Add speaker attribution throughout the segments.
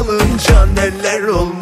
Speaker 1: kalınca neler olmuyor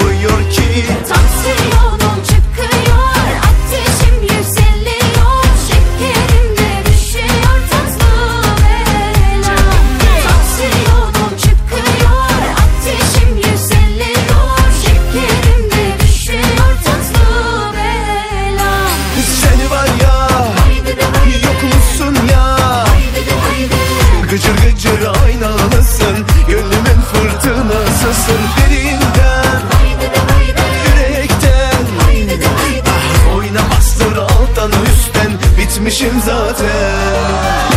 Speaker 1: Bitmişim zaten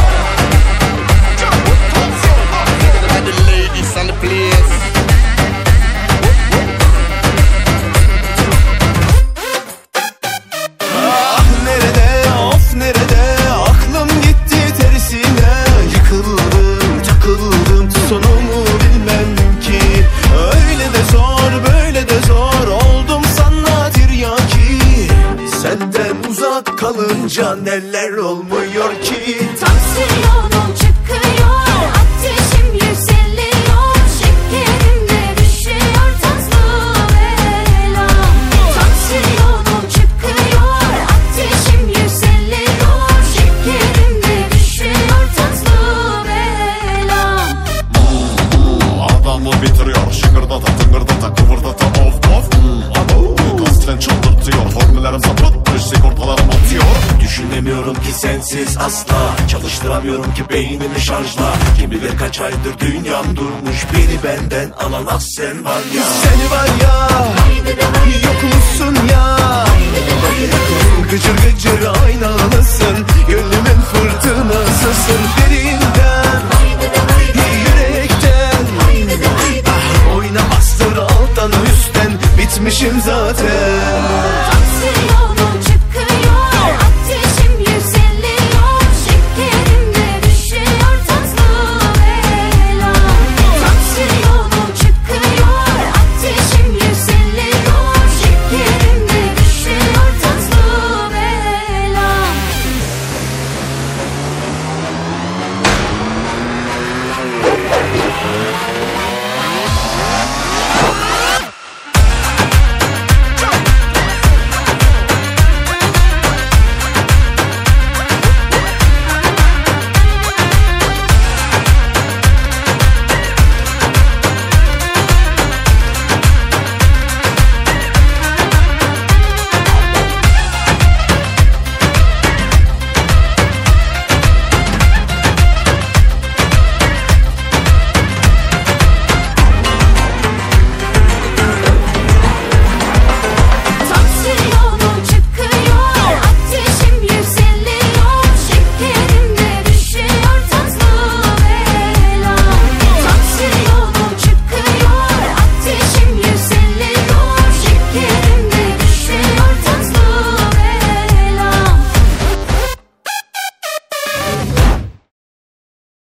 Speaker 1: kalınca neler olmuyor ki Çalıştıramıyorum ki beynimi şarjla. Kim bilir kaç aydır dünyam durmuş. Beni benden alan az sen var ya. Seni var ya Yok musun ya? Gıcır gıcır aynalısın Gönlümün fırtınasısın. Derinden Yürekten. Ah oynamazdır alttan üstten Bitmişim zaten. Taksiyon